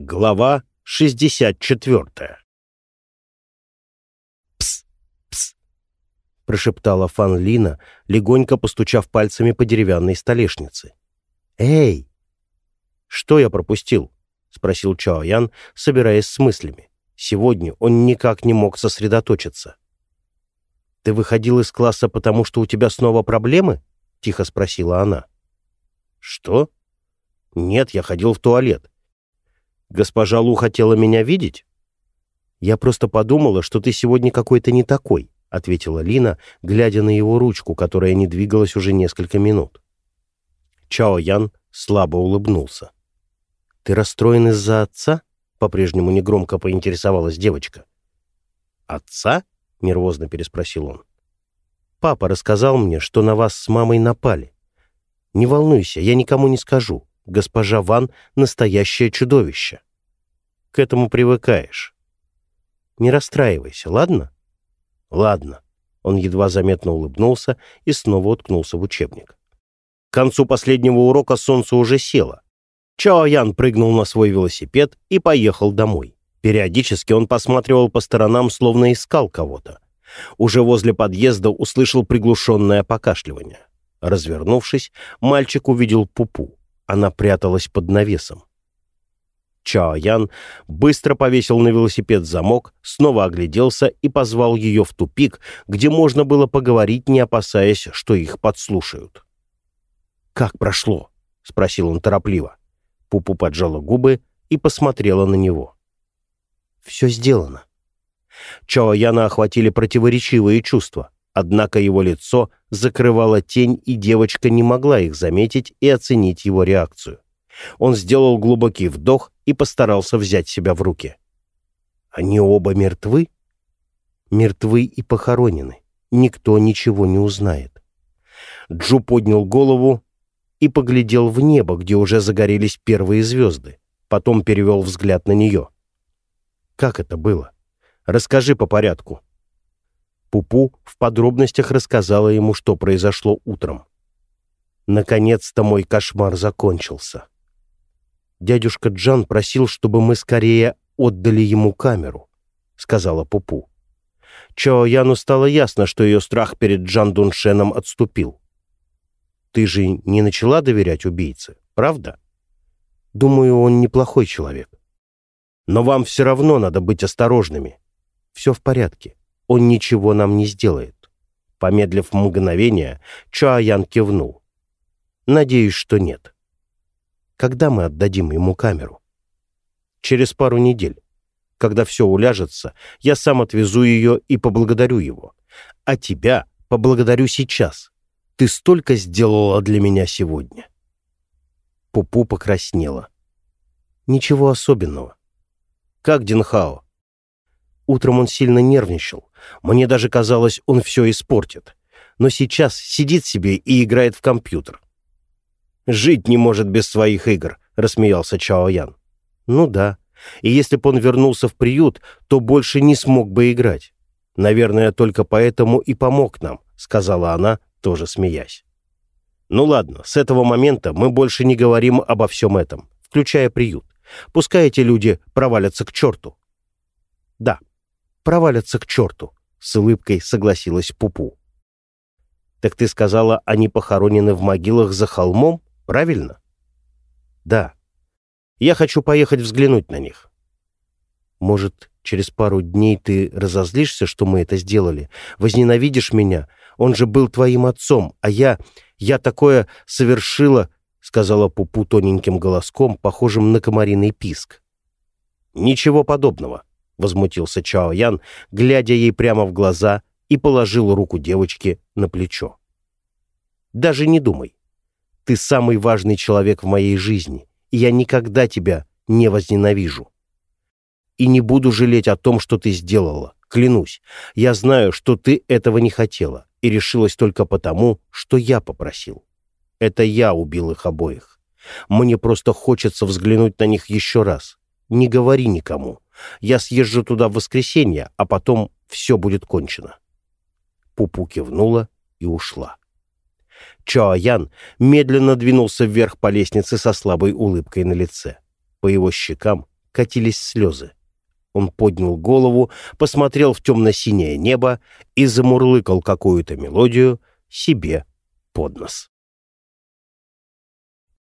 Глава 64 «Пс! Пс!» — прошептала Фан Лина, легонько постучав пальцами по деревянной столешнице. «Эй!» «Что я пропустил?» — спросил Чао Ян, собираясь с мыслями. Сегодня он никак не мог сосредоточиться. «Ты выходил из класса, потому что у тебя снова проблемы?» — тихо спросила она. «Что?» «Нет, я ходил в туалет. Госпожа Лу хотела меня видеть?» «Я просто подумала, что ты сегодня какой-то не такой», — ответила Лина, глядя на его ручку, которая не двигалась уже несколько минут. Чао Ян слабо улыбнулся. «Ты расстроен из-за отца?» — по-прежнему негромко поинтересовалась девочка. «Отца?» — нервозно переспросил он. «Папа рассказал мне, что на вас с мамой напали. Не волнуйся, я никому не скажу госпожа Ван — настоящее чудовище. К этому привыкаешь. Не расстраивайся, ладно? Ладно. Он едва заметно улыбнулся и снова уткнулся в учебник. К концу последнего урока солнце уже село. Чао Ян прыгнул на свой велосипед и поехал домой. Периодически он посматривал по сторонам, словно искал кого-то. Уже возле подъезда услышал приглушенное покашливание. Развернувшись, мальчик увидел Пупу. Она пряталась под навесом. Чао Ян быстро повесил на велосипед замок, снова огляделся и позвал ее в тупик, где можно было поговорить, не опасаясь, что их подслушают. «Как прошло?» — спросил он торопливо. Пупу поджала губы и посмотрела на него. «Все сделано». Чао Яна охватили противоречивые чувства. Однако его лицо закрывала тень, и девочка не могла их заметить и оценить его реакцию. Он сделал глубокий вдох и постарался взять себя в руки. «Они оба мертвы?» «Мертвы и похоронены. Никто ничего не узнает». Джу поднял голову и поглядел в небо, где уже загорелись первые звезды. Потом перевел взгляд на нее. «Как это было? Расскажи по порядку». Пупу в подробностях рассказала ему, что произошло утром. Наконец-то мой кошмар закончился. Дядюшка Джан просил, чтобы мы скорее отдали ему камеру, сказала Пупу. Чао Яну стало ясно, что ее страх перед Джан Дуншеном отступил. Ты же не начала доверять убийце, правда? Думаю, он неплохой человек. Но вам все равно надо быть осторожными. Все в порядке он ничего нам не сделает. Помедлив мгновение, Чоаян кивнул. Надеюсь, что нет. Когда мы отдадим ему камеру? Через пару недель. Когда все уляжется, я сам отвезу ее и поблагодарю его. А тебя поблагодарю сейчас. Ты столько сделала для меня сегодня. Пупу покраснела. Ничего особенного. Как Динхао? Утром он сильно нервничал. Мне даже казалось, он все испортит. Но сейчас сидит себе и играет в компьютер. «Жить не может без своих игр», — рассмеялся Чао Ян. «Ну да. И если бы он вернулся в приют, то больше не смог бы играть. Наверное, только поэтому и помог нам», — сказала она, тоже смеясь. «Ну ладно, с этого момента мы больше не говорим обо всем этом, включая приют. Пускай эти люди провалятся к черту». «Да, провалятся к черту», — с улыбкой согласилась Пупу. «Так ты сказала, они похоронены в могилах за холмом, правильно?» «Да. Я хочу поехать взглянуть на них». «Может, через пару дней ты разозлишься, что мы это сделали? Возненавидишь меня? Он же был твоим отцом, а я... Я такое совершила...» — сказала Пупу тоненьким голоском, похожим на комариный писк. «Ничего подобного. — возмутился Чао Ян, глядя ей прямо в глаза и положил руку девочки на плечо. «Даже не думай. Ты самый важный человек в моей жизни, и я никогда тебя не возненавижу. И не буду жалеть о том, что ты сделала, клянусь. Я знаю, что ты этого не хотела и решилась только потому, что я попросил. Это я убил их обоих. Мне просто хочется взглянуть на них еще раз. Не говори никому. Я съезжу туда в воскресенье, а потом все будет кончено». Пупу кивнула и ушла. Чоаян медленно двинулся вверх по лестнице со слабой улыбкой на лице. По его щекам катились слезы. Он поднял голову, посмотрел в темно-синее небо и замурлыкал какую-то мелодию себе под нос.